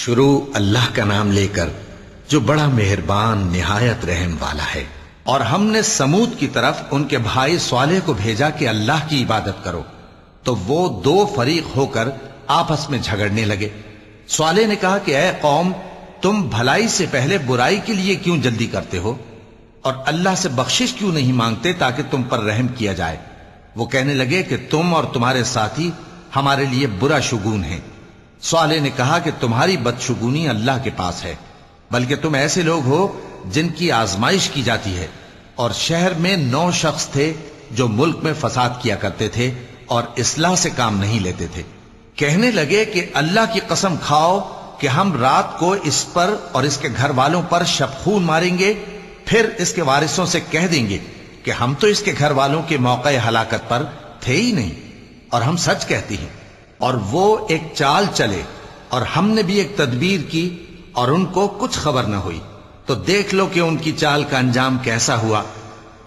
शुरू अल्लाह का नाम लेकर जो बड़ा मेहरबान, निहायत रहम वाला है। और हमने समूद की तरफ़ उनके भाई स्वाले को भेजा कि अल्लाह की इबादत करो। तो वो दो फरीक होकर आपस में झगड़ने लगे। स्वाले ने कहा कि अय कौम, तुम भलाई से पहले बुराई के लिए क्यों जल्दी करते हो? और अल्लाह से बख्शिश क्यों नहीं मांगते ताकि तुम पर रहम किया जाए? वो कहने लगे कि, तुम और तुम्हारे साथी हमारे लिए बुरा शगुन है। स्वाले ने कहा कि तुम्हारी बदशुगुनी अल्लाह के पास है, बल्कि तुम ऐसे लोग हो जिनकी आजमाइश की जाती है और शहर में नौ शख्स थे जो मुल्क में फसाद किया करते थे और इसलाह से काम नहीं लेते थे। कहने लगे कि अल्लाह की कसम खाओ कि हम रात को इस पर और इसके घर वालों पर शबखून मारेंगे, फिर इसके वारिसों से कह देंगे कि हम तो इसके घर वालों के मौके हलाकत पर थे ही नहीं और हम सच कहती हैं। और वो एक चाल चले, और हमने भी एक तदबीर की, और उनको कुछ खबर न हुई। तो देख लो कि उनकी चाल का अंजाम कैसा हुआ।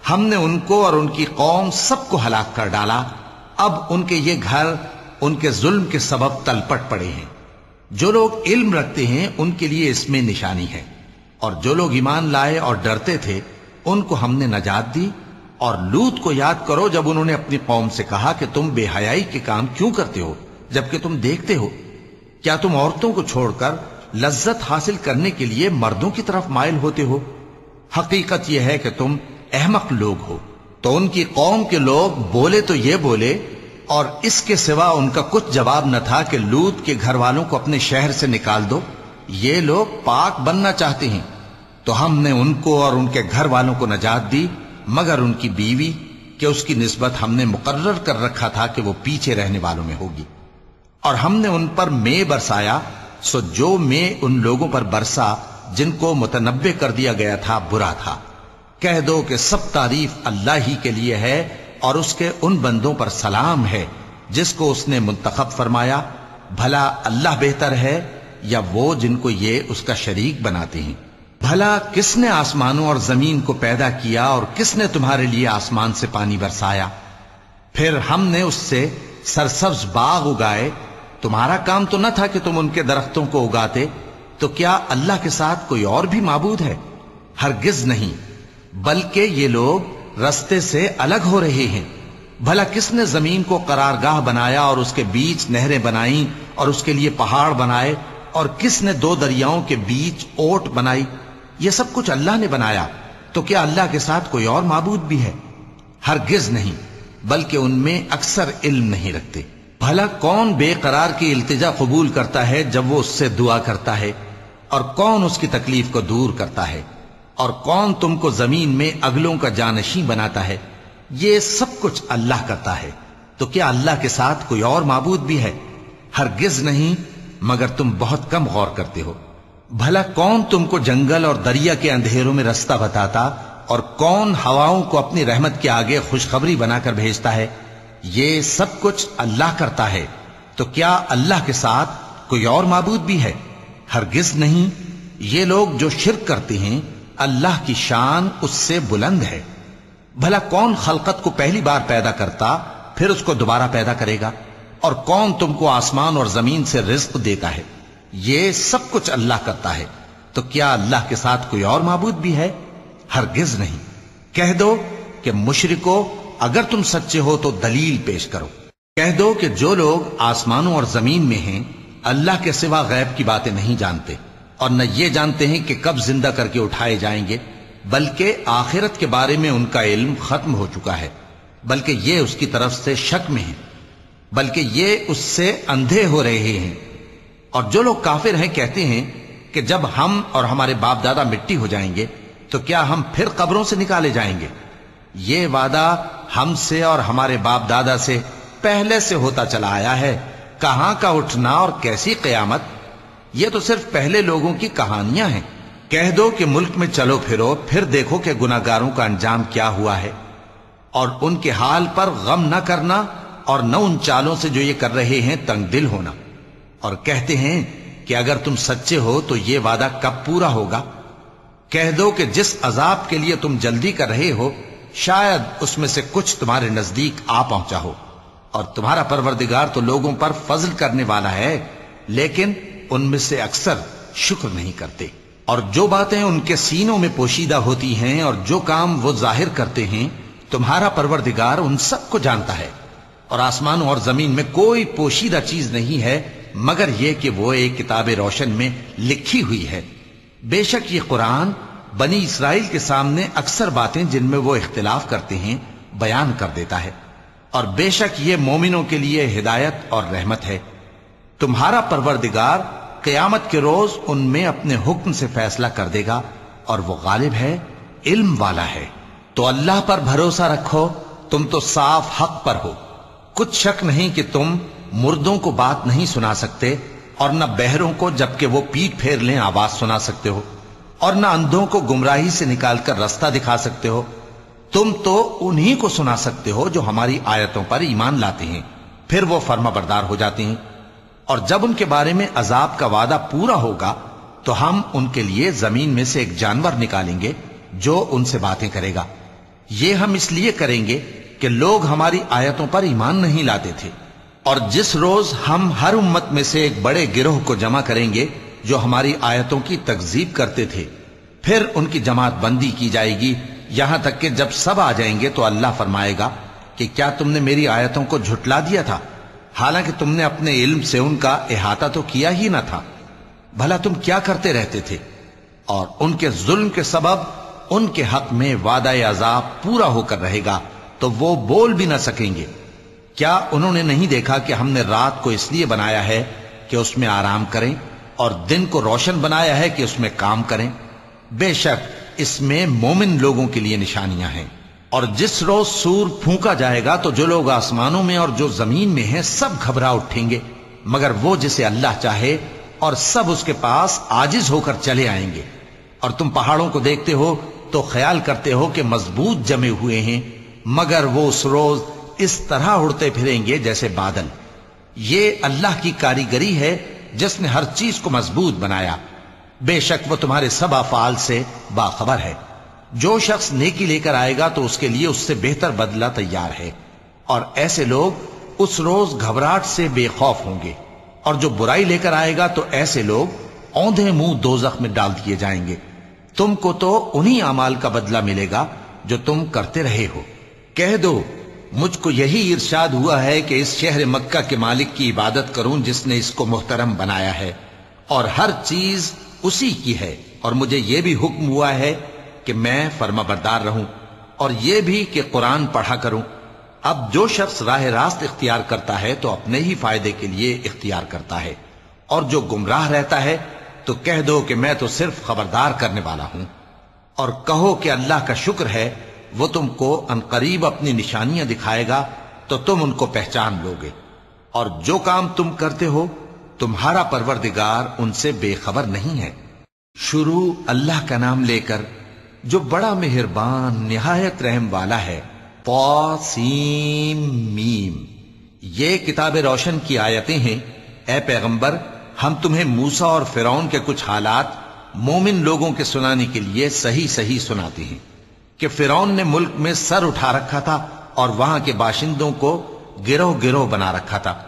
हमने उनको और उनकी कौम सबको हलाक कर डाला। अब उनके ये घर, उनके जुल्म के सबब तलपट पड़े हैं। जो लोग इल्म रखते हैं, उनके लिए इसमें निशानी है। और जो लोग ईमान लाए और डरते थे, उनको हमने नजात दी। और लूत को याद करो जब उन्होंने अपनी कौम से कहा कि तुम बेहयाई के काम क्यों करते हो। जबकि तुम देखते हो, क्या तुम औरतों को छोड़कर लज्जत हासिल करने के लिए मर्दों की तरफ़ मायल होते हो? हकीकत यह है कि तुम अहमक लोग हो। तो उनकी कौम के लोग बोले तो ये बोले, और इसके सिवा उनका कुछ जवाब न था कि लूत के घर वालों को अपने शहर से निकाल दो। ये लोग पाक बनना चाहते हैं। तो हमने उनको और उनके घर वालों को नजात दी, मगर उनकी बीवी, कि उसकी निस्बत हमने मुकर्र कर रखा था कि वो पीछे रहने वालों में होगी। और हमने उन पर मे बरसाया, सो जो मे उन लोगों पर बरसा, जिनको मुतनबे कर दिया गया था, बुरा था। कह दो कि सब तारीफ़ अल्लाह ही के लिए है और उसके उन बंदों पर सलाम है, जिसको उसने मुंतखब फरमाया, भला अल्लाह बेहतर है या वो जिनको ये उसका शरीक बनाते हैं? भला किसने आसमानों और ज़मीन को पैदा किया और किसने तुम्हारे लिए आसमान से पानी बरसाया? फिर हमने उससे सरसब्ज बाग उगाए तुम्हारा काम तो न था कि तुम उनके दरख्तों को उगाते तो क्या अल्लाह के साथ कोई और भी माबूद है? हरगिज नहीं, बल्कि ये लोग रस्ते से अलग हो रहे हैं। भला किसने ज़मीन को करारगाह बनाया और उसके बीच नहरें बनाई और उसके लिए पहाड़ बनाए, और किसने दो दरियाओं के बीच ओट बनाई? ये सब कुछ अल्लाह ने बनाया तो क्या अल्लाह के साथ कोई और माबूद भी है? हरगिज नहीं, बल्कि उनमें अक्सर इल्म नहीं रखते। भला कौन बेकरार की इल्तिजा कबूल करता है जब वो उससे दुआ करता है? और कौन उसकी तकलीफ़ को दूर करता है? और कौन तुमको ज़मीन में अगलों का जानशी बनाता है? ये सब कुछ अल्लाह करता है। तो क्या अल्लाह के साथ कोई और मबूद भी है? हरगिज नहीं, मगर तुम बहुत कम गौर करते हो। भला कौन तुमको जंगल और दरिया के अंधेरों में रास्ता बताता? और कौन हवाओं को अपनी रहमत के आगे खुशखबरी बनाकर भेजता है? ये सब कुछ अल्लाह करता है तो क्या अल्लाह के साथ कोई और माबूद भी है? हरगिज नहीं, ये लोग जो शिरक करते हैं, अल्लाह की शान उससे बुलंद है। भला कौन खलकत को पहली बार पैदा करता, फिर उसको दोबारा पैदा करेगा? और कौन तुमको आसमान और ज़मीन से रिस्क देता है? ये सब कुछ अल्लाह करता है तो क्या अल्लाह के साथ कोई और माबूद भी है? हरगिज नहीं। कह दो कि मुशरिको अगर तुम सच्चे हो तो दलील पेश करो। कह दो कि जो लोग आसमानों और ज़मीन में हैं, अल्लाह के सिवा गैब की बातें नहीं जानते, और न ये जानते हैं कि कब ज़िंदा करके उठाए जाएँगे, बल्कि आखिरत के बारे में उनका इल्म खत्म हो चुका है, बल्कि ये उसकी तरफ़ से शक में है, बल्कि ये उससे अंधे हो रहे हैं। और जो लोग काफिर हैं, कहते हैं कि जब हम और हमारे बाप दादा मिट्टी हो जाएँगे तो क्या हम फिर कब्रों से निकाले जाएँगे? ये वादा हमसे और हमारे बाप दादा से पहले से होता चला आया है। कहाँ का उठना और कैसी कयामत? ये तो सिर्फ़ पहले लोगों की कहानियाँ हैं। कह दो कि मुल्क में चलो फिरो, फिर देखो कि गुनागारों का अंजाम क्या हुआ है। और उनके हाल पर गम न करना और न उन चालों से जो ये कर रहे हैं तंग दिल होना। और कहते हैं कि अगर तुम सच्चे हो तो ये वादा कब पूरा होगा? कह दो कि जिस अजाब के लिए तुम जल्दी कर रहे हो शायद उसमें से कुछ तुम्हारे नज़दीक आ पहुँचा हो। और तुम्हारा परवरदिगार तो लोगों पर फजल करने वाला है, लेकिन उनमें से अक्सर शुक्र नहीं करते। और जो बातें उनके सीनों में पोशीदा होती हैं और जो काम वो ज़ाहिर करते हैं, तुम्हारा परवरदिगार उन सबको जानता है। और आसमान और ज़मीन में कोई पोशीदा चीज़ नहीं है, मगर यह कि वो एक किताब रोशन में लिखी हुई है। बेशक ये कुरान बनी इसराइल के सामने अक्सर बातें जिनमें वो इख्तिलाफ करते हैं, बयान कर देता है। और बेशक ये मोमिनों के लिए हिदायत और रहमत है। तुम्हारा परवरदिगार कयामत के रोज उनमें अपने हुक्म से फैसला कर देगा और वो गालिब है, इल्म वाला है। तो अल्लाह पर भरोसा रखो, तुम तो साफ़ हक पर हो। कुछ शक नहीं कि तुम मुर्दों को बात नहीं सुना सकते और न बहरों को जबकि वो पीठ फेर लें, आवाज़ सुना सकते हो। और न अंधों को गुमराही से निकालकर रास्ता दिखा सकते हो। तुम तो उन्हीं को सुना सकते हो जो हमारी आयतों पर ईमान लाते हैं। फिर वो फर्मा बरदार हो जाते हैं। और जब उनके बारे में अजाब का वादा पूरा होगा तो हम उनके लिए ज़मीन में से एक जानवर निकालेंगे जो उनसे बातें करेगा। ये हम इसलिए करेंगे कि लोग हमारी आयतों पर ईमान नहीं लाते थे। और जिस रोज हम हर उम्मत में से एक बड़े गिरोह को जमा करेंगे जो हमारी आयतों की तकजीब करते थे। फिर उनकी जमात बंदी की जाएगी। यहाँ तक कि जब सब आ जाएँगे तो अल्लाह फरमाएगा कि क्या तुमने मेरी आयतों को झुटला दिया था? हालाँकि तुमने अपने इल्म से उनका अहाता तो किया ही ना था। भला तुम क्या करते रहते थे? और उनके जुल्म के सबब, उनके हक में वादा अजाब पूरा होकर रहेगा तो वो बोल भी ना सकेंगे। क्या उन्होंने नहीं देखा कि हमने रात को इसलिए बनाया है कि उसमें आराम करें? और दिन को रोशन बनाया है कि उसमें काम करें। बेशक इसमें मोमिन लोगों के लिए निशानियाँ हैं। और जिस रोज सूर फूका जाएगा तो जो लोग आसमानों में और जो ज़मीन में हैं, सब घबरा उठेंगे। मगर वो जिसे अल्लाह चाहे और सब उसके पास आजिज होकर चले आएँगे। और तुम पहाड़ों को देखते हो तो ख्याल करते हो कि मज़बूत जमे हुए हैं। मगर वो उस रोज इस तरह उड़ते फिरेंगे जैसे बादल। ये अल्लाह की कारीगरी है जिसने हर चीज़ को मज़बूत बनाया। बेशक वो तुम्हारे सब अफाल से बाखबर है। जो शख्स नेकी लेकर आएगा तो उसके लिए उससे बेहतर बदला तैयार है। और ऐसे लोग उस रोज घबराहट से बेखौफ होंगे। और जो बुराई लेकर आएगा तो ऐसे लोग औंधे मुँह दोजख में डाल दिए जाएँगे। तुमको तो उन्हीं अमाल का बदला मिलेगा जो तुम करते रहे हो। कह दो मुझको यही इर्शाद हुआ है कि इस शहर मक्का के मालिक की इबादत करूँ जिसने इसको मुहतरम बनाया है। और हर चीज़ उसी की है। और मुझे यह भी हुक्म हुआ है कि मैं फर्माबरदार रहूँ और यह भी कि कुरान पढ़ा करूँ। अब जो शख्स राह रास्त इख्तियार करता है तो अपने ही फ़ायदे के लिए इख्तियार करता है। और जो गुमराह रहता है तो कह दो कि मैं तो सिर्फ़ खबरदार करने वाला हूँ। और कहो कि अल्लाह का शुक्र है वो तुमको अनकरीब अपनी निशानियाँ दिखाएगा तो तुम उनको पहचान लोगे। और जो काम तुम करते हो, तुम्हारा परवरदिगार उनसे बेखबर नहीं है। शुरू अल्लाह का नाम लेकर, जो बड़ा मेहरबान, निहायत रहम वाला है, पौसीम मीम। ये किताब रोशन की आयतें हैं, ए पैगंबर, हम तुम्हें मूसा और फिरौन के कुछ हालात मोमिन लोगों के सुनाने के लिए सही सही सुनाते हैं। कि फिरौन ने मुल्क में सर उठा रखा था और वहाँ के बाशिंदों को गिरोह गिरोह बना रखा था।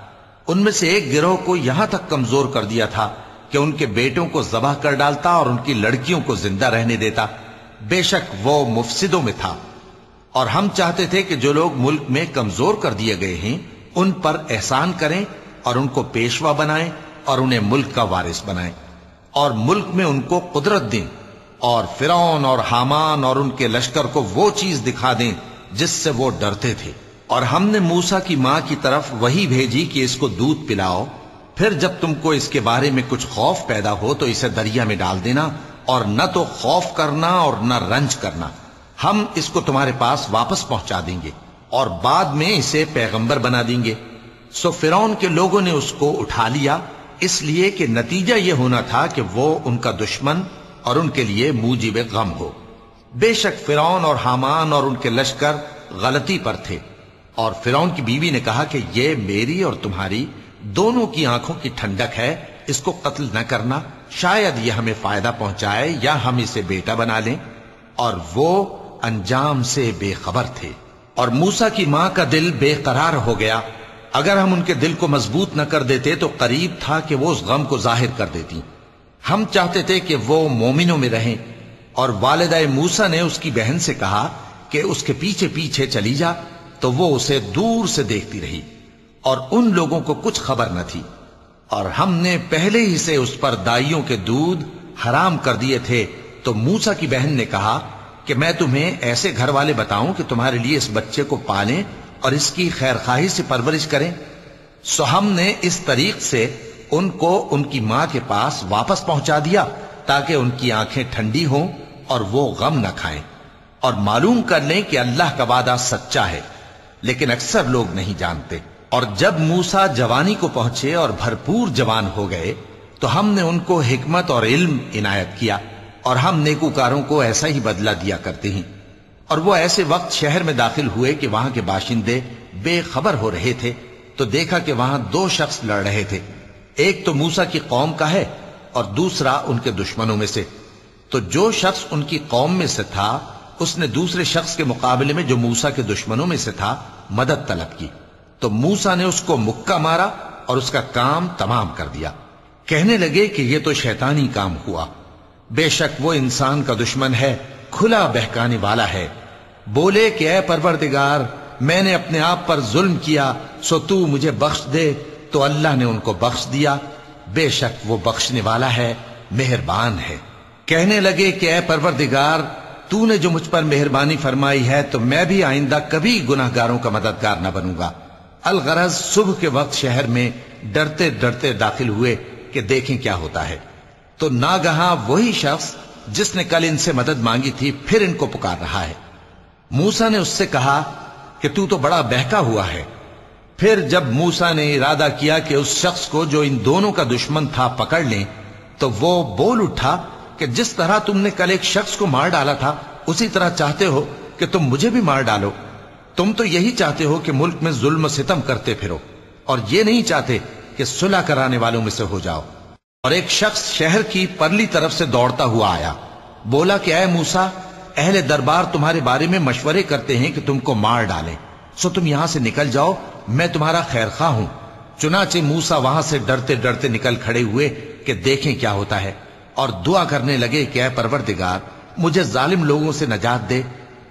उनमें से एक गिरोह को यहाँ तक कमज़ोर कर दिया था कि उनके बेटों को जबह कर डालता और उनकी लड़कियों को ज़िंदा रहने देता। बेशक वो मुफसिदों में था। और हम चाहते थे कि जो लोग मुल्क में कमज़ोर कर दिए गए हैं, उन पर एहसान करें और उनको पेशवा बनाएँ और उन्हें मुल्क का वारिस बनाएँ। और मुल्क में उनको कुदरत दें। और फिरौन और हामान और उनके लश्कर को वो चीज़ दिखा दें जिससे वो डरते थे। और हमने मूसा की माँ की तरफ़ वही भेजी कि इसको दूध पिलाओ। फिर जब तुमको इसके बारे में कुछ खौफ पैदा हो तो इसे दरिया में डाल देना और न तो खौफ करना और न रंज करना। हम इसको तुम्हारे पास वापस पहुँचा देंगे और बाद में इसे पैगंबर बना देंगे। सो फिरौन के लोगों ने उसको उठा लिया, इसलिए कि नतीजा यह होना था कि वो उनका दुश्मन और उनके लिए मूजिब गम हो। बेशक फिरौन और हामान और उनके लश्कर गलती पर थे। और फिरौन की बीवी ने कहा कि यह मेरी और तुम्हारी दोनों की आँखों की ठंडक है, इसको कत्ल न करना। शायद यह हमें फ़ायदा पहुँचाए या हम इसे बेटा बना लें। और वो अंजाम से बेखबर थे। और मूसा की माँ का दिल बेकरार हो गया। अगर हम उनके दिल को मज़बूत न कर देते तो करीब था कि वो उस गम को ज़ाहिर कर देती। हम चाहते थे कि वो मोमिनों में रहें। और वालदा मूसा ने उसकी बहन से कहा कि उसके पीछे पीछे चली जा तो वो उसे दूर से देखती रही। और उन लोगों को कुछ खबर न थी। और हमने पहले ही से उस पर दाइयों के दूध हराम कर दिए थे तो मूसा की बहन ने कहा कि मैं तुम्हें ऐसे घर वाले बताऊँ कि तुम्हारे लिए इस बच्चे को पालें और इसकी खैर खाही से परवरिश करें। सो हमने इस तरीक से उनको उनकी माँ के पास वापस पहुँचा दिया, ताकि उनकी आँखें ठंडी हों और वो गम न खाएँ। और मालूम कर लें कि अल्लाह का वादा सच्चा है, लेकिन अक्सर लोग नहीं जानते। और जब मूसा जवानी को पहुँचे और भरपूर जवान हो गए तो हमने उनको हिकमत और इल्म इनायत किया, और हम नेकूकारों को ऐसा ही बदला दिया करते हैं। और वो ऐसे वक्त शहर में दाखिल हुए कि वहाँ के बाशिंदे बेखबर हो रहे थे तो देखा कि वहाँ दो शख्स लड़ रहे थे। एक तो मूसा की कौम का है और दूसरा उनके दुश्मनों में से। तो जो शख्स उनकी कौम में से था, उसने दूसरे शख्स के मुकाबले में जो मूसा के दुश्मनों में से था, मदद तलब की। तो मूसा ने उसको मुक्का मारा और उसका काम तमाम कर दिया। कहने लगे कि यह तो शैतानी काम हुआ। बेशक वो इंसान का दुश्मन है, खुला बहकाने वाला है। बोले कि अय परवरदिगार, मैंने अपने आप पर जुल्म किया, सो तू मुझे बख्श दे तो अल्लाह ने उनको बख्श दिया। बेशक वो बख्शने वाला है, मेहरबान है। कहने लगे कि अय परवरदिगार, तूने जो मुझ पर मेहरबानी फरमाई है तो मैं भी आइंदा कभी गुनाहगारों का मददगार न बनूँगा। अलगरज सुबह के वक्त शहर में डरते डरते दाखिल हुए कि देखें क्या होता है। तो नागहा वही शख्स, जिसने कल इनसे मदद मांगी थी, फिर इनको पुकार रहा है। मूसा ने उससे कहा कि, तू तो बड़ा बहका हुआ है। फिर जब मूसा ने इरादा किया कि उस शख्स को जो इन दोनों का दुश्मन था पकड़ लें तो वो बोल उठा कि जिस तरह तुमने कल एक शख्स को मार डाला था, उसी तरह चाहते हो कि तुम मुझे भी मार डालो। तुम तो यही चाहते हो कि मुल्क में जुल्म सितम करते फिरो, और ये नहीं चाहते कि सुलह कराने वालों में से हो जाओ। और एक शख्स शहर की परली तरफ़ से दौड़ता हुआ आया। बोला कि अय मूसा, अहले दरबार तुम्हारे बारे में मशवरे करते हैं कि तुमको मार डालें। सो तुम यहाँ से निकल जाओ, मैं तुम्हारा खैर खा हूँ। चुनाचे मूसा वहाँ से डरते डरते निकल खड़े हुए कि देखें क्या होता है, और दुआ करने लगे कि परवरदिगार, मुझे जालिम लोगों से नजात दे,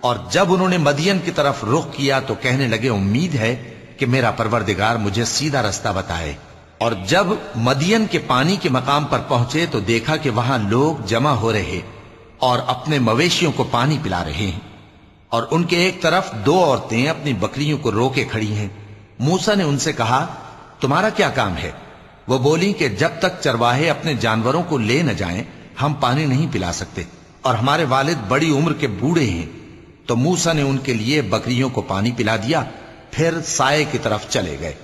और जब उन्होंने मदियन की तरफ़ रुख किया तो कहने लगे, उम्मीद है कि मेरा परवरदिगार मुझे सीधा रास्ता बताए। और जब मदियन के पानी के मकाम पर पहुँचे तो देखा कि वहाँ लोग जमा हो रहे, और अपने मवेशियों को पानी पिला रहे हैं। और उनके एक तरफ़ दो औरतें अपनी बकरियों को रोके खड़ी हैं। मूसा ने उनसे कहा, तुम्हारा क्या काम है? वो बोली कि जब तक चरवाहे अपने जानवरों को ले न जाएँ, हम पानी नहीं पिला सकते और हमारे वालिद बड़ी उम्र के बूढ़े हैं। तो मूसा ने उनके लिए बकरियों को पानी पिला दिया, फिर साय की तरफ़ चले गए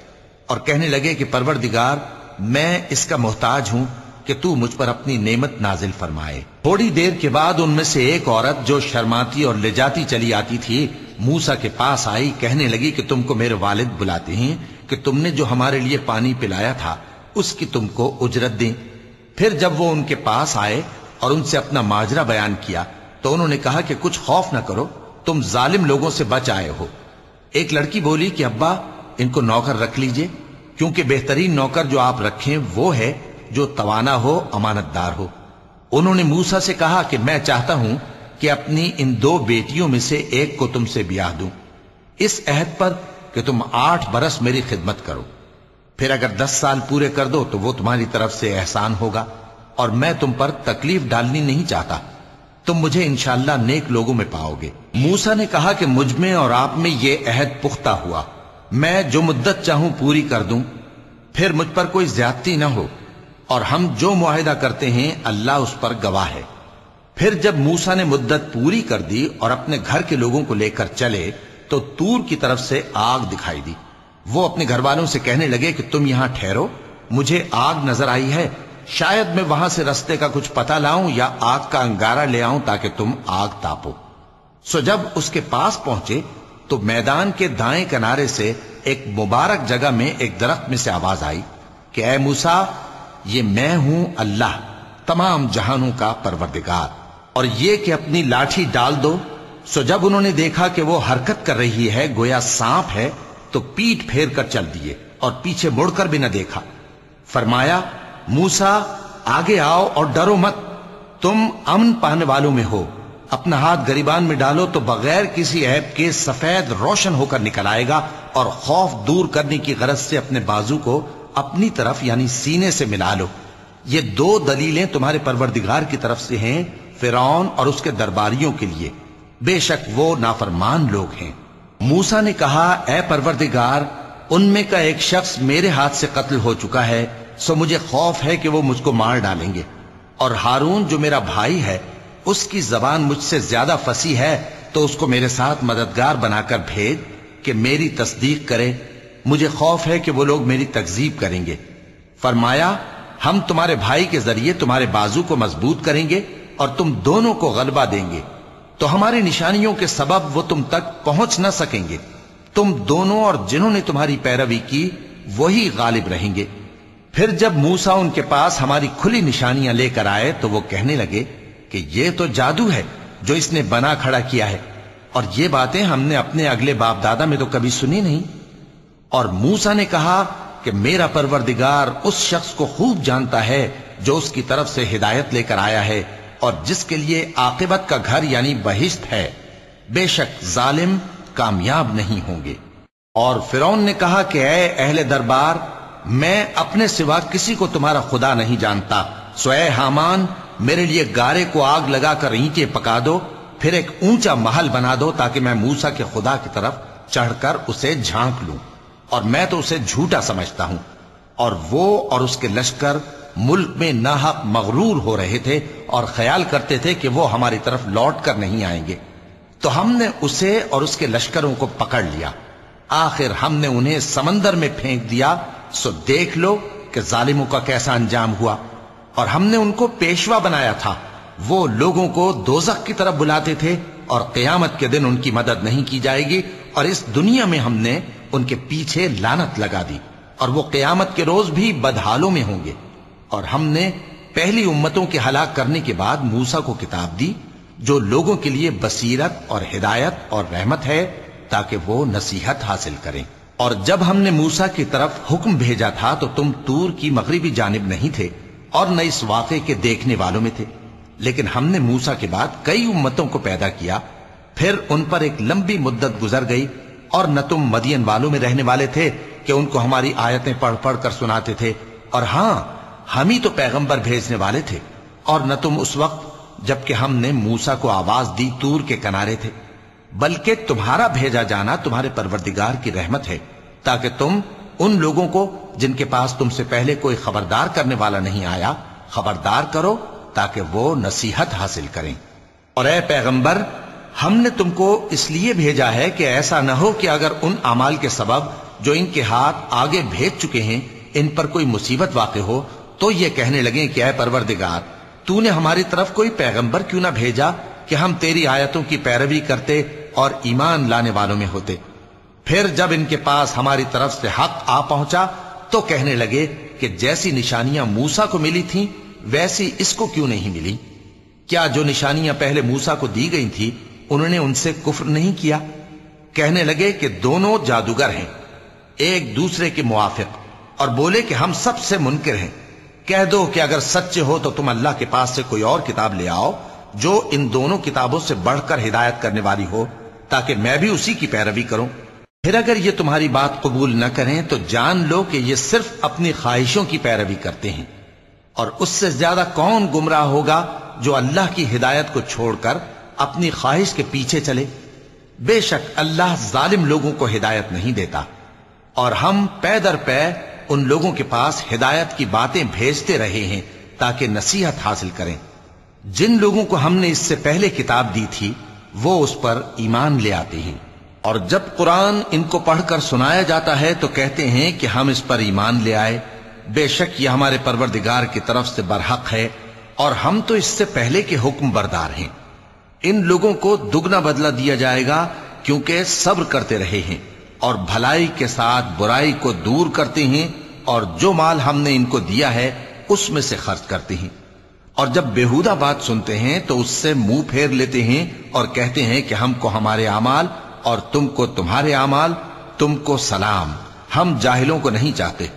और कहने लगे कि, परवरदिगार, मैं इसका मोहताज हूँ कि तू मुझ पर अपनी नेमत नाजिल फरमाए। थोड़ी देर के बाद उनमें से एक औरत जो शर्माती और ले जाती चली आती थी, मूसा के पास आई, कहने लगी कि तुमको मेरे वालिद बुलाते हैं, कि तुमने जो हमारे लिए पानी पिलाया था, उसकी तुमको उजरत दें। फिर जब वो उनके पास आए और उनसे अपना माजरा बयान किया तो उन्होंने कहा कि कुछ खौफ ना करो, तुम जालिम लोगों से बच आए हो। एक लड़की बोली कि, अब्बा, इनको नौकर रख लीजिए, क्योंकि बेहतरीन नौकर जो आप रखें, वो है जो तवाना हो, अमानतदार हो। उन्होंने मूसा से कहा कि मैं चाहता हूँ कि अपनी इन दो बेटियों में से एक को तुमसे ब्याह दूँ। इस अहद पर कि तुम आठ बरस मेरी खिदमत करो। फिर अगर दस साल पूरे कर दो तो वो तुम्हारी तरफ़ से एहसान होगा और मैं तुम पर तकलीफ़ डालनी नहीं चाहता। तुम मुझे इंशाला नेक लोगों में पाओगे। मूसा ने कहा कि मुझमें और आप में ये अहद पुख्ता हुआ। मैं जो मुद्दत चाहूँ पूरी कर दूँ, फिर मुझ पर कोई ज्यादती ना हो। और हम जो मुआहिदा करते हैं, अल्लाह उस पर गवाह है। फिर जब मूसा ने मुद्दत पूरी कर दी और अपने घर के लोगों को लेकर चले तो तूर की तरफ़ से आग दिखाई दी। वो अपने घर वालों से कहने लगे कि तुम यहाँ ठहरो, मुझे आग नज़र आई है, शायद मैं वहाँ से रस्ते का कुछ पता लाऊं या आग का अंगारा ले आऊँ ताकि तुम आग तापो। सो जब उसके पास पहुँचे तो मैदान के दाएँ किनारे से एक मुबारक जगह में एक दरख्त में से आवाज़ आई कि, ए मूसा ये मैं हूँ अल्लाह, तमाम जहानों का परवरदिगार। और ये कि अपनी लाठी डाल दो, सो जब उन्होंने देखा कि वो हरकत कर रही है, गोया सांप है तो पीठ फेर कर चल दिए और पीछे मुड़कर भी न देखा। फरमाया, मूसा, आगे आओ और डरो मत। तुम अमन पाने वालों में हो। अपना हाथ गरीबान में डालो तो बगैर किसी ऐप के सफ़ेद रोशन होकर निकल आएगा और खौफ दूर करने की गरज से अपने बाजू को अपनी तरफ़, यानी सीने से मिला लो। ये दो दलीलें तुम्हारे परवरदिगार की तरफ़ से हैं, फिरौन और उसके दरबारियों के लिए। बेशक वो नाफरमान लोग हैं। मूसा ने कहा, ए परवरदिगार, उनमें का एक शख्स मेरे हाथ से कत्ल हो चुका है, सो मुझे खौफ है कि वो मुझको मार डालेंगे। और हारून, जो मेरा भाई है, उसकी जबान मुझसे ज़्यादा फंसी है तो उसको मेरे साथ मददगार बनाकर भेज कि मेरी तस्दीक करे मुझे खौफ है कि वो लोग मेरी तकजीब करेंगे। फरमाया, हम तुम्हारे भाई के ज़रिए तुम्हारे बाजू को मज़बूत करेंगे और तुम दोनों को गलबा देंगे। तो हमारी निशानियों के सबब वो तुम तक पहुँच न सकेंगे। तुम दोनों और जिन्होंने तुम्हारी पैरवी की, वही गालिब रहेंगे। फिर जब मूसा उनके पास हमारी खुली निशानियाँ लेकर आए तो वो कहने लगे कि ये तो जादू है जो इसने बना खड़ा किया है। और ये बातें हमने अपने अगले बाप दादा में तो कभी सुनी नहीं। और मूसा ने कहा कि मेरा परवरदिगार उस शख्स को खूब जानता है जो उसकी तरफ़ से हिदायत लेकर आया है और जिसके लिए आकिबत का घर यानी बहिश्त है। बेशक जालिम कामयाब नहीं होंगे। और फिरौन ने कहा कि ए अहले दरबार, मैं अपने सिवा किसी को तुम्हारा खुदा नहीं जानता। स्वय हामान, मेरे लिए गारे को आग लगाकर ईंटे पका दो, फिर एक ऊँचा महल बना दो ताकि मैं मूसा के खुदा की तरफ़ चढ़कर उसे झाँक लूँ। और मैं तो उसे झूठा समझता हूँ। और वो और उसके लश्कर मुल्क में नाहक मगरूर हो रहे थे और ख्याल करते थे कि वो हमारी तरफ़ लौट कर नहीं आएँगे। तो हमने उसे और उसके लश्करों को पकड़ लिया। आखिर हमने उन्हें समंदर में फेंक दिया। सो देख लो कि जालिमों का कैसा अंजाम हुआ। और हमने उनको पेशवा बनाया था। वो लोगों को दोजक की तरफ़ बुलाते थे और कयामत के दिन उनकी मदद नहीं की जाएगी। और इस दुनिया में हमने उनके पीछे लानत लगा दी और वो कयामत के रोज भी बदहालों में होंगे। और हमने पहली उम्मतों के हलाक करने के बाद मूसा को किताब दी, जो लोगों के लिए बसीरत और हिदायत और रहमत है, ताकि वो नसीहत हासिल करें। और जब हमने मूसा की तरफ़ हुक्म भेजा था तो तुम तूर की मगरबी जानब नहीं थे और न इस वाक़े के देखने वालों में थे। लेकिन हमने मूसा के बाद कई उम्मतों को पैदा किया। फिर उन पर एक लंबी मुद्दत गुजर गई और न तुम मदियन वालों में रहने वाले थे कि उनको हमारी आयतें पढ़ पढ़ कर सुनाते थे। और हाँ, हम ही तो पैगंबर भेजने वाले थे। और न तुम उस वक्त, जबकि हमने मूसा को आवाज़ दी तूर के किनारे थे। बल्कि तुम्हारा भेजा जाना तुम्हारे परवरदिगार की रहमत है, ताकि तुम उन लोगों को, जिनके पास तुमसे पहले कोई खबरदार करने वाला नहीं आया, खबरदार करो, ताकि वो नसीहत हासिल करें। और ए पैगंबर हमने तुमको इसलिए भेजा है कि ऐसा न हो कि अगर उन अमाल के सबब जो इनके हाथ आगे भेज चुके हैं, इन पर कोई मुसीबत वाक़ हो तो ये कहने लगे कि अय परवरदिगार, तूने हमारी तरफ़ कोई पैगंबर क्यों ना भेजा कि हम तेरी आयतों की पैरवी करते और ईमान लाने वालों में होते? फिर जब इनके पास हमारी तरफ़ से हक आ पहुँचा तो कहने लगे कि जैसी निशानियाँ मूसा को मिली थीं, वैसी इसको क्यों नहीं मिली? क्या जो निशानियाँ पहले मूसा को दी गई थी उन्होंने उनसे कुफ्र नहीं किया। कहने लगे कि दोनों जादूगर हैं, एक दूसरे के मुआफिक, और बोले कि हम सबसे मुनकर हैं। कह दो कि अगर सच्चे हो तो तुम अल्लाह के पास से कोई और किताब ले आओ, जो इन दोनों किताबों से बढ़कर हिदायत करने वाली हो, ताकि मैं भी उसी की पैरवी करूँ। फिर अगर ये तुम्हारी बात कबूल न करें तो जान लो कि ये सिर्फ़ अपनी ख्वाहिशों की पैरवी करते हैं। और उससे ज़्यादा कौन गुमराह होगा, जो अल्लाह की हिदायत को छोड़कर अपनी ख्वाहिश के पीछे चले। बेशक अल्लाह जालिम लोगों को हिदायत नहीं देता, और हम पै दर पै उन लोगों के पास हिदायत की बातें भेजते रहे हैं ताकि नसीहत हासिल करें। जिन लोगों को हमने इससे पहले किताब दी थी, वो उस पर ईमान ले आते हैं। और जब कुरान इनको पढ़कर सुनाया जाता है तो कहते हैं कि हम इस पर ईमान ले आए। बेशक ये हमारे परवरदिगार की तरफ़ से बरहक है, और हम तो इससे पहले के हुक्म बरदार हैं। इन लोगों को दुगना बदला दिया जाएगा, क्योंकि सब्र करते रहे हैं और भलाई के साथ बुराई को दूर करते हैं और जो माल हमने इनको दिया है, उसमें से खर्च करते हैं। और जब बेहुदा बात सुनते हैं तो उससे मुँह फेर लेते हैं और कहते हैं कि हमको हमारे अमाल और तुमको तुम्हारे अमाल तुमको सलाम, हम जाहिलों को नहीं चाहते।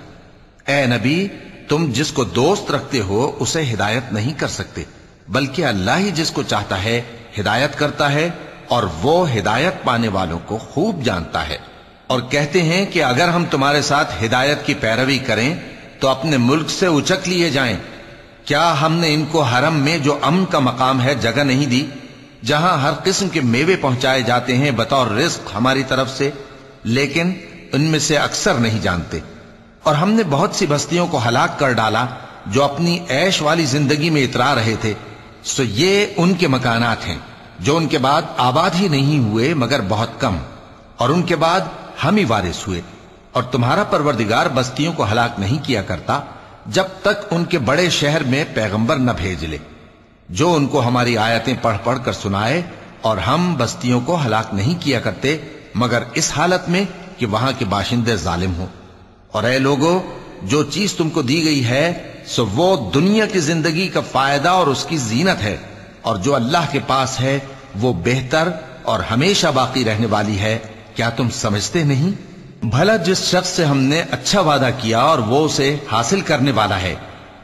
ए नबी, तुम जिसको दोस्त रखते हो, उसे हिदायत नहीं कर सकते, बल्कि अल्लाह ही जिसको चाहता है हिदायत करता है और वो हिदायत पाने वालों को खूब जानता है। और कहते हैं कि अगर हम तुम्हारे साथ हिदायत की पैरवी करें तो अपने मुल्क से उचक लिए जाएँ। क्या हमने इनको हरम में जो अमन का मकाम है जगह नहीं दी, जहाँ हर किस्म के मेवे पहुँचाए जाते हैं बतौर रिस्क हमारी तरफ़ से, लेकिन उनमें से अक्सर नहीं जानते। और हमने बहुत सी बस्तियों को हलाक कर डाला, जो अपनी ऐश वाली ज़िंदगी में इतरा रहे थे, सो ये उनके मकानात हैं। जो उनके बाद आबाद ही नहीं हुए, मगर बहुत कम। और उनके बाद हम ही वारिस हुए। और तुम्हारा परवरदिगार बस्तियों को हलाक नहीं किया करता, जब तक उनके बड़े शहर में पैगंबर न भेज ले। जो उनको हमारी आयतें पढ़ पढ़ कर सुनाए, और हम बस्तियों को हलाक नहीं किया करते, मगर इस हालत में कि वहाँ के बाशिंदे जालिम हो। और ए लोगो, जो चीज़ तुमको दी गई है, सो वो दुनिया की ज़िंदगी का फ़ायदा और उसकी जीनत है। और जो अल्लाह के पास है, वो बेहतर और हमेशा बाकी रहने वाली है। क्या तुम समझते नहीं? भला जिस शख्स से हमने अच्छा वादा किया और वो उसे हासिल करने वाला है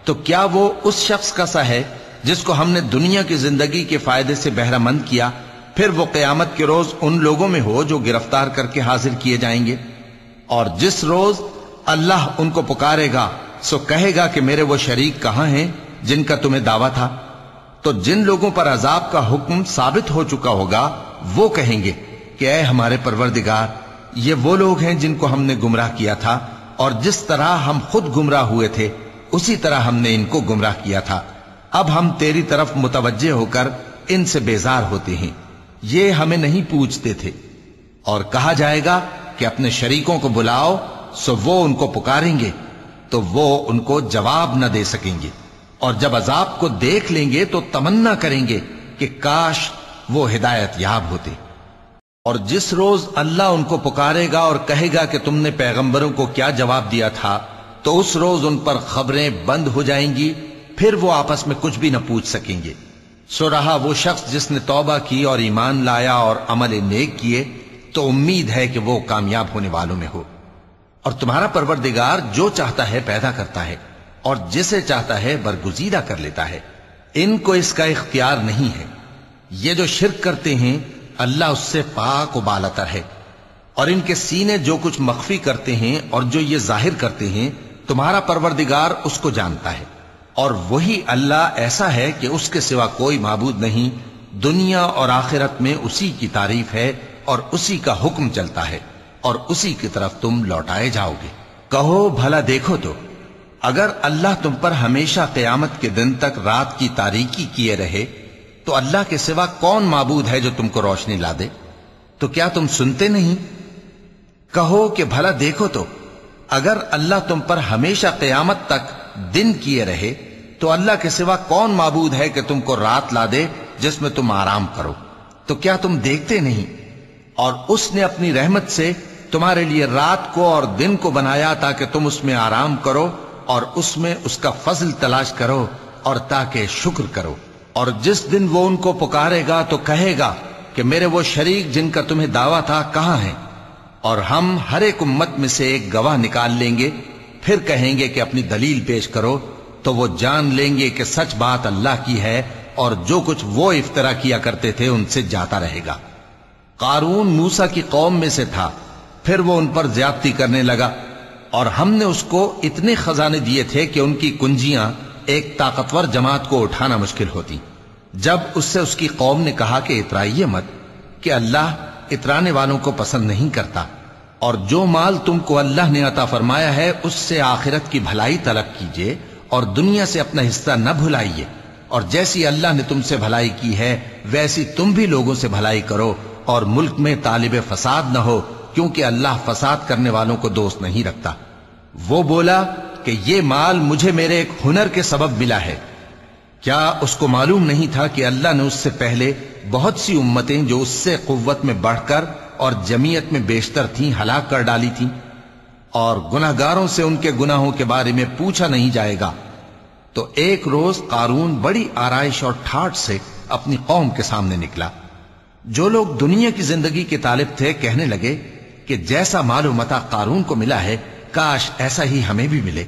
तो क्या वो उस शख्स का सा है, जिसको हमने दुनिया की ज़िंदगी के फ़ायदे से बहरामंद किया, फिर वो कयामत के रोज उन लोगों में हो जो गिरफ़्तार करके हाजिर किए जाएँगे? और जिस रोज अल्लाह उनको पुकारेगा, सो कहेगा कि मेरे वो शरीक कहाँ हैं, जिनका तुम्हें दावा था? तो जिन लोगों पर अजाब का हुक्म साबित हो चुका होगा, वो कहेंगे कि ऐ हमारे परवरदिगार, ये वो लोग हैं जिनको हमने गुमराह किया था, और जिस तरह हम खुद गुमराह हुए थे, उसी तरह हमने इनको गुमराह किया था। अब हम तेरी तरफ़ मुतवजे होकर इनसे बेजार होते हैं। ये हमें नहीं पूछते थे। और कहा जाएगा कि अपने शरीकों को बुलाओ, सो वो उनको पुकारेंगे तो वो उनको जवाब न दे सकेंगे। और जब अजाब को देख लेंगे तो तमन्ना करेंगे कि काश वो हिदायत याब होते। और जिस रोज अल्लाह उनको पुकारेगा और कहेगा कि तुमने पैगंबरों को क्या जवाब दिया था तो उस रोज उन पर खबरें बंद हो जाएँगी, फिर वो आपस में कुछ भी न पूछ सकेंगे। सो रहा वो शख्स जिसने तौबा की और ईमान लाया और अमल नेक किए तो उम्मीद है कि वो कामयाब होने वालों में हो। और तुम्हारा परवरदिगार जो चाहता है पैदा करता है। और जिसे चाहता है बरगुजीदा कर लेता है। इनको इसका इख्तियार नहीं है। ये जो शिरक करते हैं, अल्लाह उससे पाक उबालतर है। और इनके सीने जो कुछ मख्फी करते हैं और जो ये ज़ाहिर करते हैं, तुम्हारा परवरदिगार उसको जानता है। और वही अल्लाह ऐसा है कि उसके सिवा कोई मबूद नहीं, दुनिया और आखिरत में उसी की तारीफ़ है और उसी का हुक्म चलता है। और उसी की तरफ़ तुम लौटाए जाओगे। कहो, भला देखो तो। अगर अल्लाह तुम पर हमेशा कयामत के दिन तक रात की तारीकी किए रहे तो अल्लाह के सिवा कौन माबूद है जो तुमको रोशनी ला दे तो क्या तुम सुनते नहीं? कहो कि भला देखो तो अगर अल्लाह तुम पर हमेशा कयामत तक दिन किए रहे तो अल्लाह के सिवा कौन माबूद है कि तुमको रात ला दे जिसमें तुम आराम करो? तो क्या तुम देखते नहीं? और उसने अपनी रहमत से तुम्हारे लिए रात को और दिन को बनाया ताकि तुम उसमें आराम करो और उसमें उसका फजल तलाश करो और ताकि शुक्र करो। और जिस दिन वो उनको पुकारेगा तो कहेगा कि मेरे वो शरीक जिनका तुम्हें दावा था कहाँ है? और हम हर एक उम्मत में से एक गवाह निकाल लेंगे। फिर कहेंगे कि अपनी दलील पेश करो तो वो जान लेंगे कि सच बात अल्लाह की है और जो कुछ वो इफ्तरा किया करते थे उनसे जाता रहेगा। कारून मूसा की कौम में से था। फिर वो उन पर ज्यादती करने लगा। और हमने उसको इतने खजाने दिए थे कि उनकी कुंजियाँ एक ताकतवर जमात को उठाना मुश्किल होती। जब उससे उसकी कौम ने कहा कि इतराइए मत, कि अल्लाह इतराने वालों को पसंद नहीं करता, और जो माल तुमको अल्लाह ने अता फरमाया है, उससे आखिरत की भलाई तलब कीजिए, और दुनिया से अपना हिस्सा न भुलाइए, और जैसी अल्लाह ने तुमसे भलाई की है, वैसी तुम भी लोगों से भलाई करो, और मुल्क में तालिब फसाद न हो क्योंकि अल्लाह फसाद करने वालों को दोस्त नहीं रखता। वो बोला कि ये माल मुझे मेरे एक हुनर के सबब मिला है। क्या उसको मालूम नहीं था कि अल्लाह ने उससे पहले बहुत सी उम्मतें जो उससे कुत में बढ़कर और जमीयत में बेशतर थीं, हलाक कर डाली थीं और गुनाहगारों से उनके गुनाहों के बारे में पूछा नहीं जाएगा। तो एक रोज कारून बड़ी आरइश और ठाठ से अपनी कौम के सामने निकला। जो लोग दुनिया की ज़िंदगी के तालिब थे, कहने लगे कि जैसा मालूम मता कारून को मिला है, काश ऐसा ही हमें भी मिले।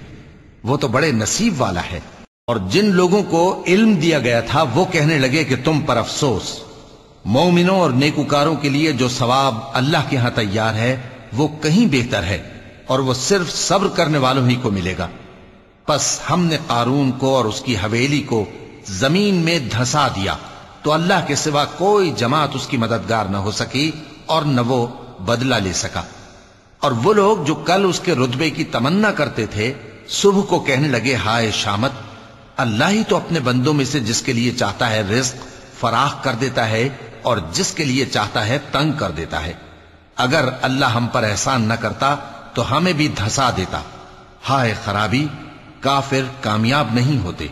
वो तो बड़े नसीब वाला है। और जिन लोगों को इल्म दिया गया था, वो कहने लगे कि तुम पर अफसोस। मोमिनों और नेकुकारों के लिए जो सवाब अल्लाह के यहाँ तैयार है, वो कहीं बेहतर है, और वो सिर्फ़ सब्र करने वालों ही को मिलेगा। बस हमने कारून को और उसकी हवेली को ज़मीन में धंसा दिया तो अल्लाह के सिवा कोई जमात उसकी मददगार न हो सकी, और न वो बदला ले सका। और वो लोग जो कल उसके रुतबे की तमन्ना करते थे, सुबह को कहने लगे, हाय शामत, अल्लाह ही तो अपने बंदों में से जिसके लिए चाहता है रिस्क फराख कर देता है और जिसके लिए चाहता है तंग कर देता है। अगर अल्लाह हम पर एहसान न करता तो हमें भी धसा देता। हाय खराबी, काफिर कामयाब नहीं होते।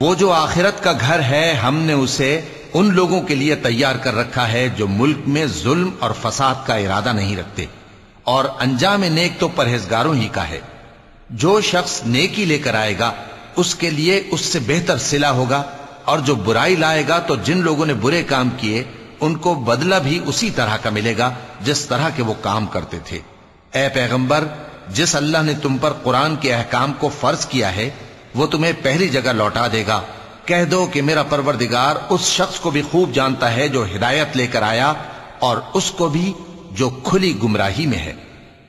वो जो आखिरत का घर है, हमने उसे उन लोगों के लिए तैयार कर रखा है जो मुल्क में जुल्म और फसाद का इरादा नहीं रखते। और अंजाम नेक तो परहेजगारों ही का है। जो शख्स नेकी लेकर आएगा, उसके लिए उससे बेहतर सिला होगा, और जो बुराई लाएगा तो जिन लोगों ने बुरे काम किए, उनको बदला भी उसी तरह का मिलेगा, जिस तरह के वो काम करते थे। ए पैगंबर, जिस अल्लाह ने तुम पर कुरान के अहकाम को फ़र्ज़ किया है, वो तुम्हें पहली जगह लौटा देगा कह दो कि मेरा परवरदिगार उस शख्स को भी खूब जानता है जो हिदायत लेकर आया और उसको भी जो खुली गुमराही में है।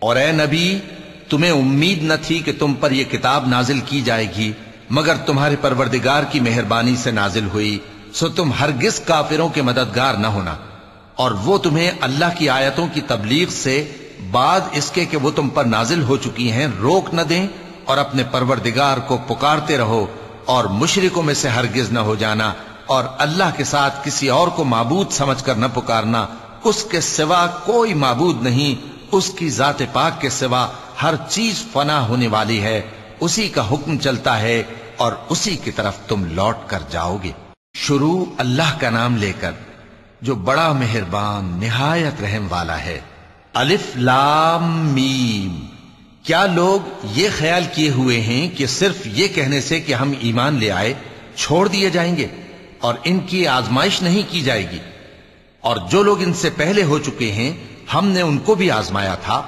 और ए नबी, तुम्हें उम्मीद न थी कि तुम पर यह किताब नाजिल की जाएगी, मगर तुम्हारे परवरदिगार की मेहरबानी से नाजिल हुई, सो तुम हरगिज काफिरों के मददगार न होना। और वो तुम्हें अल्लाह की आयतों की तबलीग से बाद इसके कि वो तुम पर नाजिल हो चुकी हैं, रोक न दें और अपने परवरदिगार को पुकारते रहो। और मुशरिकों में से हरगिज न हो जाना और अल्लाह के साथ किसी और को माबूद समझकर न पुकारना, उसके सिवा कोई माबूद नहीं, उसकी जात पाक के सिवा हर चीज़ फना होने वाली है, उसी का हुक्म चलता है और उसी की तरफ़ तुम लौट कर जाओगे। शुरू अल्लाह का नाम लेकर, जो बड़ा मेहरबान, निहायत रहम वाला है। अलिफ लाम मीम। क्या लोग ये ख्याल किए हुए हैं कि सिर्फ़ ये कहने से कि हम ईमान ले आए, छोड़ दिए जाएँगे और इनकी आजमाइश नहीं की जाएगी? और जो लोग इनसे पहले हो चुके हैं, हमने उनको भी आजमाया था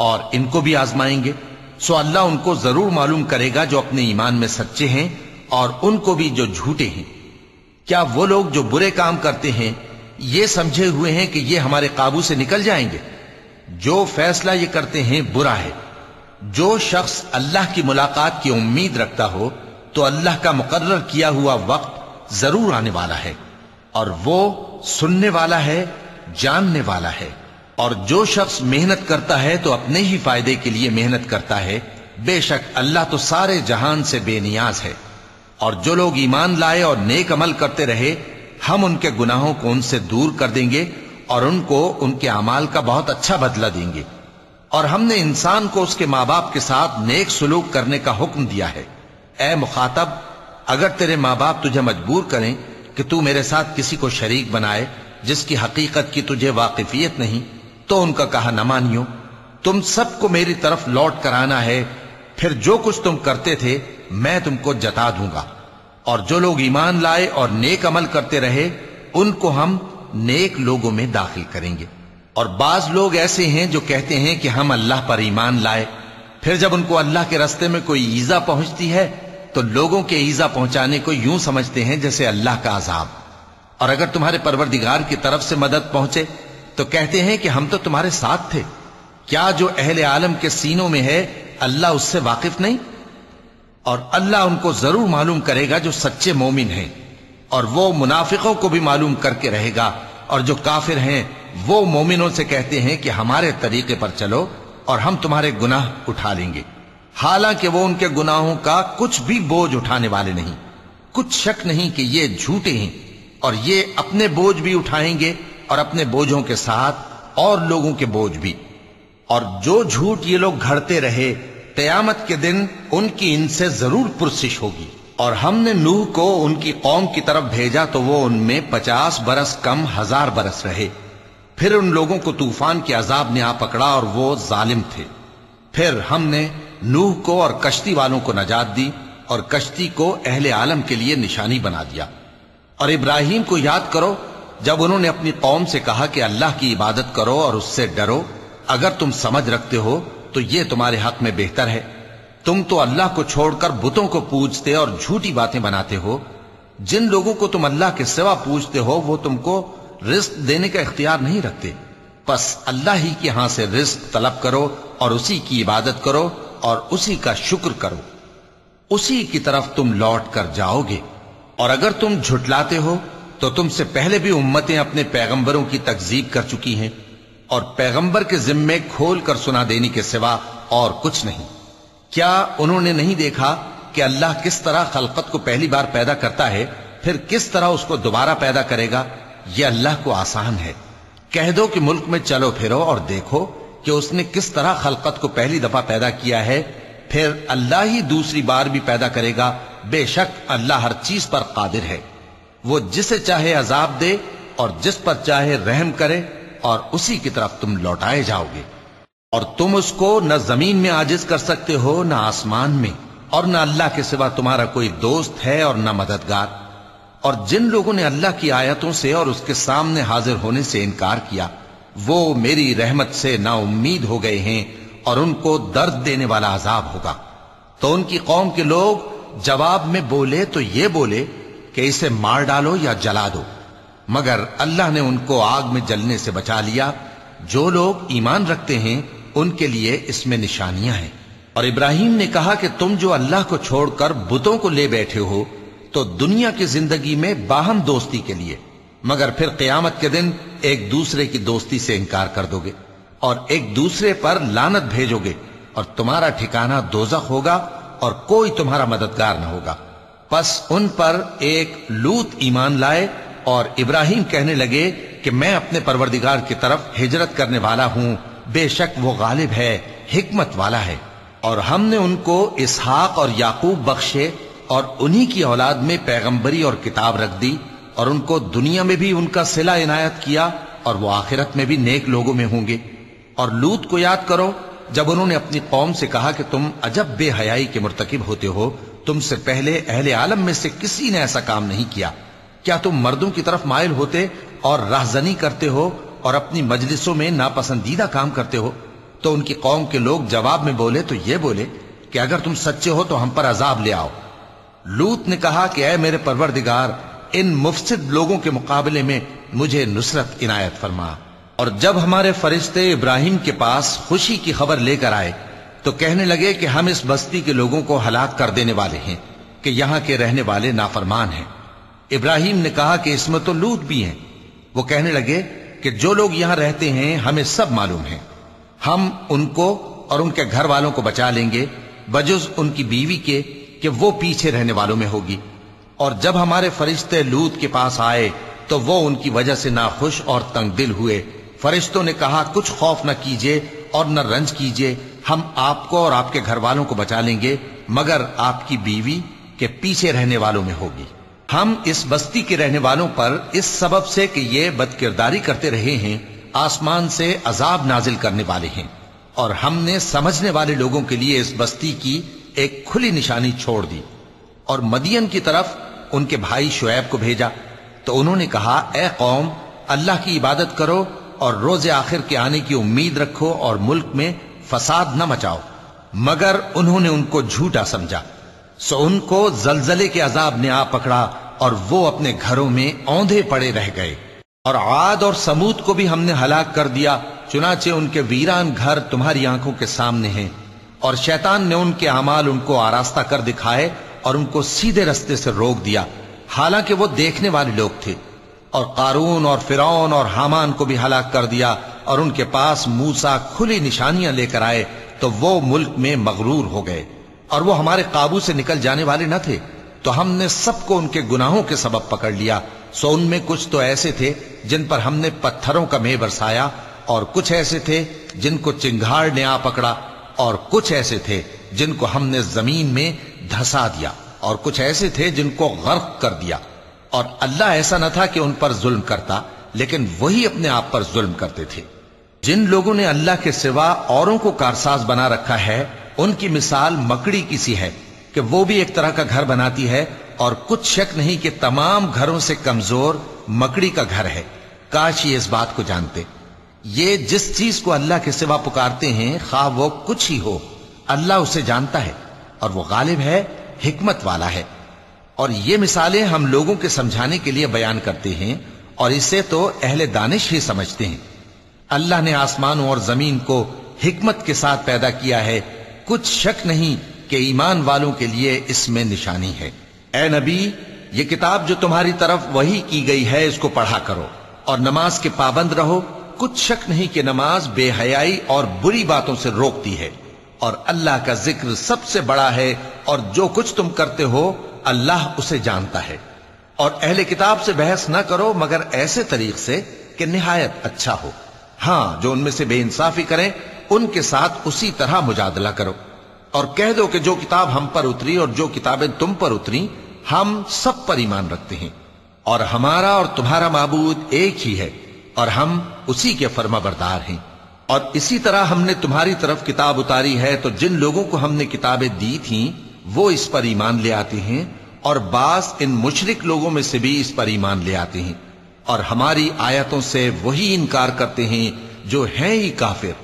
और इनको भी आजमाएँगे। सो अल्लाह उनको ज़रूर मालूम करेगा जो अपने ईमान में सच्चे हैं और उनको भी जो झूठे हैं। क्या वो लोग जो बुरे काम करते हैं, ये समझे हुए हैं कि ये हमारे काबू से निकल जाएँगे? जो फैसला ये करते हैं, बुरा है। जो शख्स अल्लाह की मुलाकात की उम्मीद रखता हो तो अल्लाह का मुकर्र किया हुआ वक्त ज़रूर आने वाला है, और वो सुनने वाला है, जानने वाला है। और जो शख्स मेहनत करता है तो अपने ही फ़ायदे के लिए मेहनत करता है। बेशक अल्लाह तो सारे जहान से बेनियाज है। और जो लोग ईमान लाए और नेक अमल करते रहे, हम उनके गुनाहों को उनसे दूर कर देंगे, और उनको उनके अमाल का बहुत अच्छा बदला देंगे। और हमने इंसान को उसके माँ बाप के साथ नेक सुलूक करने का हुक्म दिया है। ए मुखातब, अगर तेरे माँ बाप तुझे मजबूर करें कि तू मेरे साथ किसी को शरीक बनाए, जिसकी हकीकत की तुझे वाकिफियत नहीं तो उनका कहा, न मानियो, तुम सबको मेरी तरफ़ लौट कर आना है। फिर जो कुछ तुम करते थे, मैं तुमको जता दूँगा। और जो लोग ईमान लाए और नेक अमल करते रहे, उनको हम नेक लोगों में दाखिल करेंगे। और बाज लोग ऐसे हैं जो कहते हैं कि हम अल्लाह पर ईमान लाए। फिर जब उनको अल्लाह के रस्ते में कोई ईजा पहुँचती है तो लोगों के ईजा पहुँचाने को यूँ समझते हैं जैसे अल्लाह का आजाब और अगर तुम्हारे परवरदिगार की तरफ़ से मदद पहुँचे तो कहते हैं कि हम तो तुम्हारे साथ थे। क्या जो अहले आलम के सीनों में है, अल्लाह उससे वाकिफ नहीं? और अल्लाह उनको ज़रूर मालूम करेगा जो सच्चे मोमिन हैं, और वो मुनाफिकों को भी मालूम करके रहेगा, और जो काफिर हैं वो मोमिनों से कहते हैं कि हमारे तरीके पर चलो और हम तुम्हारे गुनाह उठा लेंगे। हालाँकि वो उनके गुनाहों का कुछ भी बोझ उठाने वाले नहीं। कुछ शक नहीं कि ये झूठे हैं और ये अपने बोझ भी उठाएँगे और अपने बोझों के साथ और लोगों के बोझ भी। और जो झूठ ये लोग घड़ते रहे, कयामत के दिन उनकी इनसे ज़रूर पुरसिश होगी। और हमने नूह को उनकी कौम की तरफ़ भेजा तो वो उनमें पचास बरस कम हज़ार बरस रहे। फिर उन लोगों को तूफ़ान के अजाब ने आ पकड़ा और वो जालिम थे। फिर हमने नूह को और कश्ती वालों को नजात दी और कश्ती को अहले आलम के लिए निशानी बना दिया। और इब्राहिम को याद करो, जब उन्होंने अपनी कौम से कहा कि अल्लाह की इबादत करो और उससे डरो, अगर तुम समझ रखते हो तो ये तुम्हारे हक में बेहतर है। तुम तो अल्लाह को छोड़कर बुतों को पूजते और झूठी बातें बनाते हो। जिन लोगों को तुम अल्लाह के सिवा पूजते हो, वो तुमको रिस्क देने का इख्तियार नहीं रखते। बस अल्लाह ही के यहाँ से रिस्क तलब करो और उसी की इबादत करो और उसी का शुक्र करो। उसी की तरफ़ तुम लौट कर जाओगे। और अगर तुम झुटलाते हो तो तुमसे पहले भी उम्मतें अपने पैगंबरों की तकजीब कर चुकी हैं और पैगंबर के जिम्मे खोल कर सुना देने के सिवा और कुछ नहीं। क्या उन्होंने नहीं देखा कि अल्लाह किस तरह खलकत को पहली बार पैदा करता है, फिर किस तरह उसको दोबारा पैदा करेगा? यह अल्लाह को आसान है। कह दो कि मुल्क में चलो फिरो और देखो कि उसने किस तरह खलकत को पहली दफ़ा पैदा किया है। फिर अल्लाह ही दूसरी बार भी पैदा करेगा। बेशक अल्लाह हर चीज़ पर कादिर है। वो जिसे चाहे अजाब दे और जिस पर चाहे रहम करे और उसी की तरफ़ तुम लौटाए जाओगे। और तुम उसको न ज़मीन में आजिज कर सकते हो, न आसमान में। और न अल्लाह के सिवा तुम्हारा कोई दोस्त है और न मददगार। और जिन लोगों ने अल्लाह की आयतों से और उसके सामने हाजिर होने से इनकार किया, वो मेरी रहमत से ना उम्मीद हो गए हैं और उनको दर्द देने वाला अजाब होगा। तो उनकी कौम के लोग जवाब में बोले तो ये बोले कि इसे मार डालो या जला दो। मगर अल्लाह ने उनको आग में जलने से बचा लिया। जो लोग ईमान रखते हैं, उनके लिए इसमें निशानियाँ हैं। और इब्राहिम ने कहा कि तुम जो अल्लाह को छोड़कर बुतों को ले बैठे हो तो दुनिया की ज़िंदगी में बाहम दोस्ती के लिए, मगर फिर क्यामत के दिन एक दूसरे की दोस्ती से इनकार कर दोगे और एक दूसरे पर लानत भेजोगे और तुम्हारा ठिकाना दोजख होगा और कोई तुम्हारा मददगार न होगा। बस उन पर एक लूत ईमान लाए और इब्राहिम कहने लगे कि मैं अपने परवरदिगार की तरफ़ हिजरत करने वाला हूँ। बेशक वो गालिब है, हिकमत वाला है। और हमने उनको इसहाक और याकूब बख्शे और उन्हीं की औलाद में पैगंबरी और किताब रख दी और उनको दुनिया में भी उनका सिला इनायत किया और वो आखिरत में भी नेक लोगों में होंगे। और लूत को याद करो, जब उन्होंने अपनी कौम से कहा कि तुम अजब बेहयाई के मुर्तकिब होते हो तुमसे पहले अहले आलम में से किसी ने ऐसा काम नहीं किया। क्या तुम मर्दों की तरफ़ मायल होते और राहजनी करते हो और अपनी मजलिसों में नापसंदीदा काम करते हो? तो उनकी कौम के लोग जवाब में बोले तो ये बोले कि अगर तुम सच्चे हो तो हम पर अजाब ले आओ। लूत ने कहा कि अय मेरे परवरदिगार, इन मुफसिद लोगों के मुकाबले में मुझे नुसरत इनायत फरमा। और जब हमारे फरिश्ते इब्राहिम के पास खुशी की खबर लेकर आए तो कहने लगे कि हम इस बस्ती के लोगों को हलाक कर देने वाले हैं, कि यहाँ के रहने वाले नाफरमान हैं। इब्राहिम ने कहा कि, इसमें तो लूत भी हैं। वो कहने लगे कि, जो लोग यहाँ रहते हैं, हमें सब मालूम है। हम उनको और उनके घर वालों को बचा लेंगे बजुज उनकी बीवी के कि वो पीछे रहने वालों में होगी। और जब हमारे फरिश्ते लूत के पास आए तो वो उनकी वजह से नाखुश और तंग दिल हुए। फरिश्तों ने कहा, कुछ खौफ न कीजिए और न रंज कीजिए। हम आपको और आपके घर वालों को बचा लेंगे, मगर आपकी बीवी के पीछे रहने वालों में होगी। हम इस बस्ती के रहने वालों पर इस सबब से कि ये बदकिरदारी करते रहे हैं, आसमान से अजाब नाजिल करने वाले हैं। और हमने समझने वाले लोगों के लिए इस बस्ती की एक खुली निशानी छोड़ दी और मदियन की तरफ़ उनके भाई शुएब को भेजा। तो उन्होंने कहा, ए कौम, अल्लाह की इबादत करो और रोज आखिर के आने की उम्मीद रखो और मुल्क में फसाद न मचाओ। मगर उन्होंने उनको झूठा समझा। सो उनको जलजले के अजाब ने आ पकड़ा और वो अपने घरों में औंधे पड़े रह गए। और आद और समूद को भी हमने हलाक कर दिया, चुनाचे उनके वीरान घर तुम्हारी आँखों के सामने हैं। और शैतान ने उनके अमाल उनको आरास्ता कर दिखाए और उनको सीधे रस्ते से रोक दिया। हालाँकि वो देखने वाले लोग थे और कारून और फिरौन और हामान को भी हलाक कर दिया और उनके पास मूसा खुली निशानियाँ लेकर आए तो वो मुल्क में मगरूर हो गए। और वो हमारे काबू से निकल जाने वाले न थे तो हमने सबको उनके गुनाहों के सबब पकड़ लिया। सो उनमें कुछ तो ऐसे थे जिन पर हमने पत्थरों का मेह बरसाया और कुछ ऐसे थे जिनको चिंगाड़ ने आ पकड़ा। और कुछ ऐसे थे जिनको हमने ज़मीन में धसा दिया और कुछ ऐसे थे जिनको गर्क कर दिया। और अल्लाह ऐसा न था कि उन पर जुल्म करता, लेकिन वही अपने आप पर जुल्म करते थे। जिन लोगों ने अल्लाह के सिवा औरों को कारसाज बना रखा है, उनकी मिसाल मकड़ी की सी है कि वो भी एक तरह का घर बनाती है और कुछ शक नहीं कि तमाम घरों से कमज़ोर मकड़ी का घर है। काश ये इस बात को जानते। ये जिस चीज़ को अल्लाह के सिवा पुकारते हैं खा वो कुछ ही हो। अल्लाह उसे जानता है और वो गालिब है, हिकमत वाला है। और ये मिसालें हम लोगों के समझाने के लिए बयान करते हैं और इसे तो अहले दानिश ही समझते हैं। अल्लाह ने आसमानों और ज़मीन को हिकमत के साथ पैदा किया है। कुछ शक नहीं कि ईमान वालों के लिए इसमें निशानी है। ए नबी, ये किताब जो तुम्हारी तरफ़ वही की गई है, इसको पढ़ा करो और नमाज़ के पाबंद रहो कुछ शक नहीं कि नमाज़ बेहयाई और बुरी बातों से रोकती है। और अल्लाह का ज़िक्र सबसे बड़ा है और जो कुछ तुम करते हो, अल्लाह उसे जानता है। और अहले किताब से बहस न करो, मगर ऐसे तरीक से कि निहायत अच्छा हो। हाँ, जो उनमें से बेइंसाफी करें, उनके साथ उसी तरह मुजादला करो। और कह दो कि जो किताब हम पर उतरी और जो किताबें तुम पर उतरी, हम सब पर ईमान रखते हैं। और हमारा और तुम्हारा मबूद एक ही है। और हम उसी के फर्मा बरदार हैं। और इसी तरह हमने तुम्हारी तरफ़ किताब उतारी है तो जिन लोगों को हमने किताबें दी थी, वो इस पर ईमान ले आते हैं, और बास इन मुशरिक लोगों में से भी इस पर ईमान ले आते हैं। और हमारी आयतों से वही इनकार करते हैं, जो हैं ही काफिर।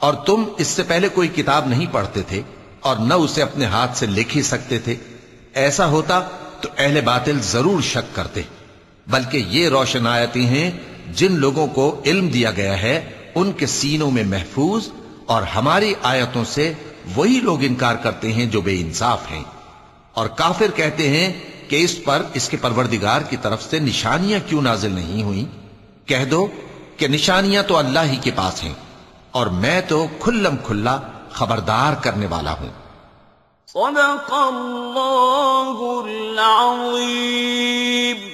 और तुम इससे पहले कोई किताब नहीं पढ़ते थे, और न उसे अपने हाथ से लिख ही सकते थे। ऐसा होता तो अहले बातिल ज़रूर शक करते, बल्कि ये रोशन आयती हैं जिन लोगों को इल्म दिया गया है, उनके सीनों में महफूज और हमारी आयतों से वही लोग इनकार करते हैं जो बेइंसाफ हैं। और काफिर कहते हैं कि इस पर इसके परवरदिगार की तरफ़ से निशानियाँ क्यों नाजिल नहीं हुई? कह दो कि निशानियाँ तो अल्लाह ही के पास हैं, और मैं तो खुल्लम खुल्ला खबरदार करने वाला हूँ। सदक़ल्लाहुल अज़ीम